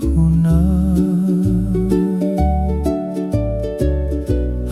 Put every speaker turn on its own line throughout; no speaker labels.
Huna.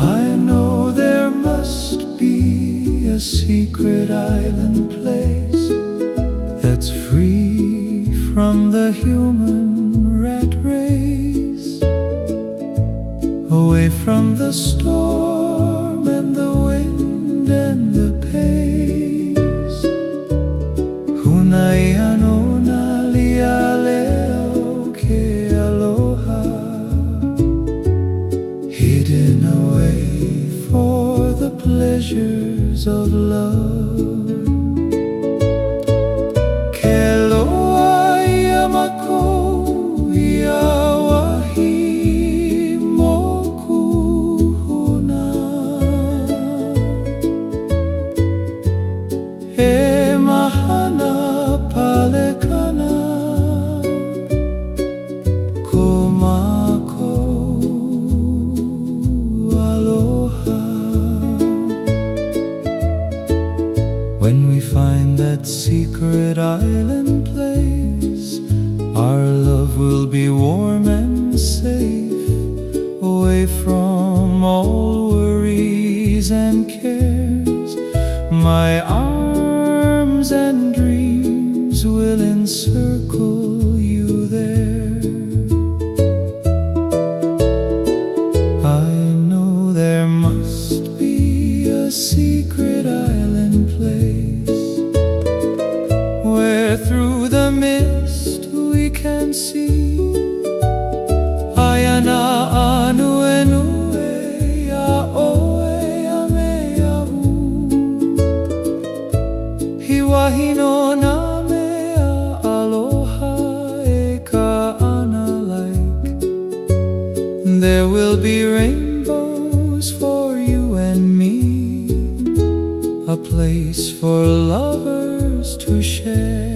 I know there must be a secret island place That's free from the human rat race. Away from the storm and the Ke aloha, hidden away for the pleasures of love. When we find that secret island place, our love will be warm and safe, away from all worries and cares. My arms and dreams will encircle you there. I know there must be a secret island see Ayana anu enu e a oe a me a u na me aloha e ka ana like there will be rainbows for you and me, a place for lovers to share.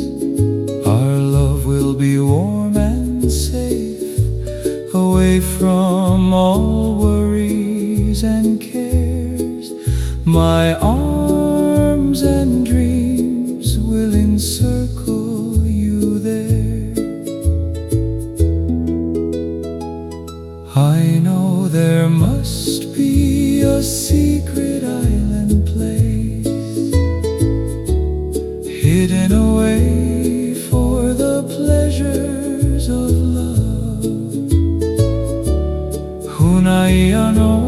safe Away from all worries and cares. My arms and dreams will encircle Hunaiano